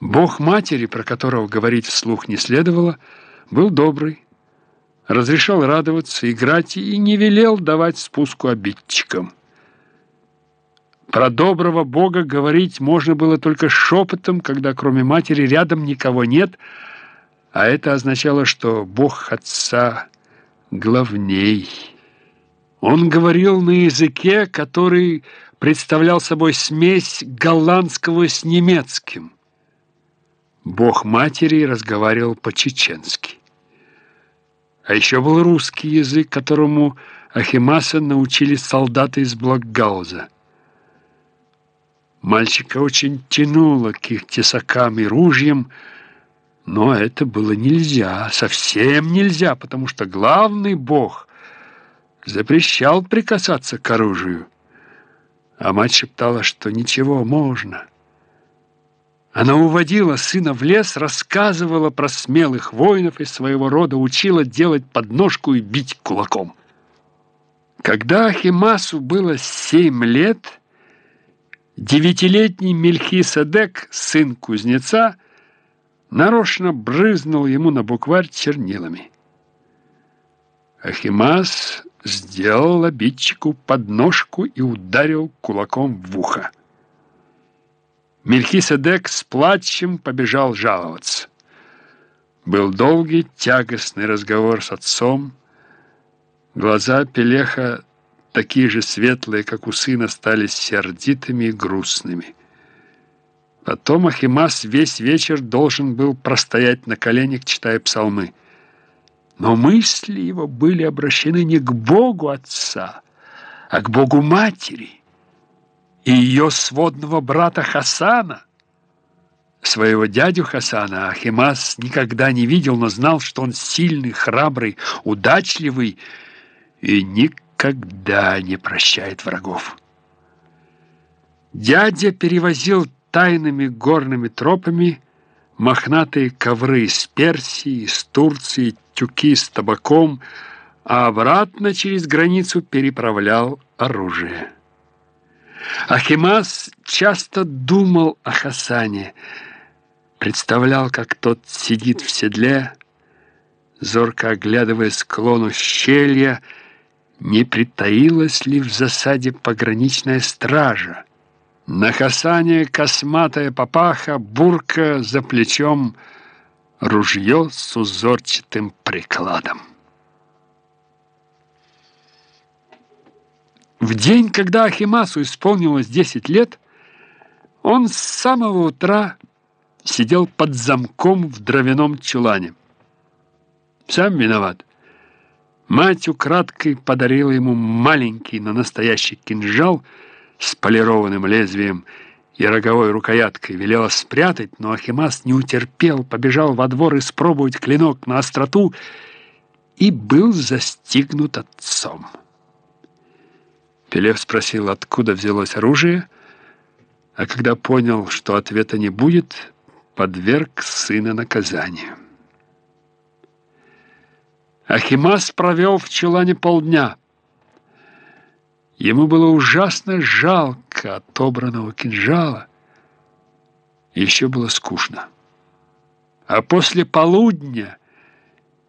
Бог матери, про которого говорить вслух не следовало, был добрый, разрешал радоваться, играть и не велел давать спуску обидчикам. Про доброго Бога говорить можно было только шепотом, когда кроме матери рядом никого нет, а это означало, что Бог Отца главней. Он говорил на языке, который представлял собой смесь голландского с немецким – Бог матери разговаривал по-чеченски. А еще был русский язык, которому Ахимаса научили солдаты из Блокгауза. Мальчика очень тянуло к их тесакам и ружьям, но это было нельзя, совсем нельзя, потому что главный бог запрещал прикасаться к оружию. А мать шептала, что ничего, можно. Она уводила сына в лес, рассказывала про смелых воинов из своего рода, учила делать подножку и бить кулаком. Когда Ахимасу было семь лет, девятилетний Мельхиседек, сын кузнеца, нарочно брызнул ему на букварь чернилами. Ахимас сделал обидчику подножку и ударил кулаком в ухо. Мельхиседек с плачем побежал жаловаться. Был долгий, тягостный разговор с отцом. Глаза Пелеха, такие же светлые, как у сына, стали сердитыми и грустными. Потом Ахимас весь вечер должен был простоять на коленях, читая псалмы. Но мысли его были обращены не к Богу Отца, а к Богу Матери и ее сводного брата Хасана. Своего дядю Хасана Ахимас никогда не видел, но знал, что он сильный, храбрый, удачливый и никогда не прощает врагов. Дядя перевозил тайными горными тропами мохнатые ковры из Персии, из Турции, тюки с табаком, а обратно через границу переправлял оружие. Ахимас часто думал о Хасане, представлял, как тот сидит в седле, зорко оглядывая склон ущелья, не притаилась ли в засаде пограничная стража. На Хасане косматая папаха, бурка за плечом, ружье с узорчатым прикладом. В день, когда Ахимасу исполнилось 10 лет, он с самого утра сидел под замком в дровяном чулане. Сам виноват. Мать украдкой подарила ему маленький, но настоящий кинжал с полированным лезвием и роговой рукояткой. Велела спрятать, но Ахимас не утерпел, побежал во двор испробовать клинок на остроту и был застигнут отцом. Пелев спросил, откуда взялось оружие, а когда понял, что ответа не будет, подверг сына наказанию. Ахимас провел в чулане полдня. Ему было ужасно жалко отобранного кинжала. Еще было скучно. А после полудня,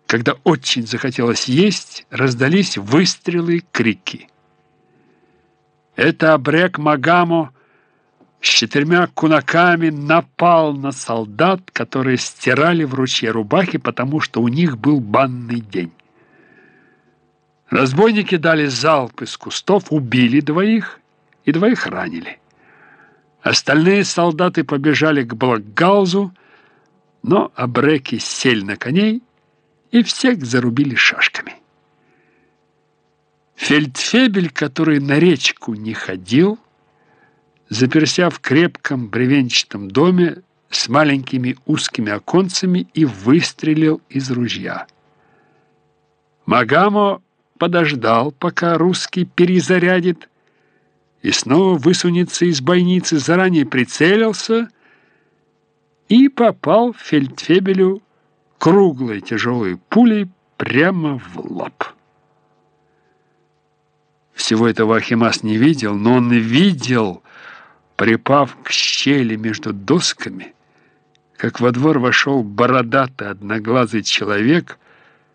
когда очень захотелось есть, раздались выстрелы и крики. Это обрек Магамо с четырьмя кунаками напал на солдат, которые стирали в ручье рубахи, потому что у них был банный день. Разбойники дали залп из кустов, убили двоих и двоих ранили. Остальные солдаты побежали к Блокгаузу, но абреки сели на коней и всех зарубили шашками. Фельдфебель, который на речку не ходил, заперся в крепком бревенчатом доме с маленькими узкими оконцами и выстрелил из ружья. Магамо подождал, пока русский перезарядит, и снова высунется из бойницы, заранее прицелился и попал фельдфебелю круглой тяжелой пулей прямо в лоб. Всего этого Ахимас не видел, но он видел, припав к щели между досками, как во двор вошел бородатый одноглазый человек —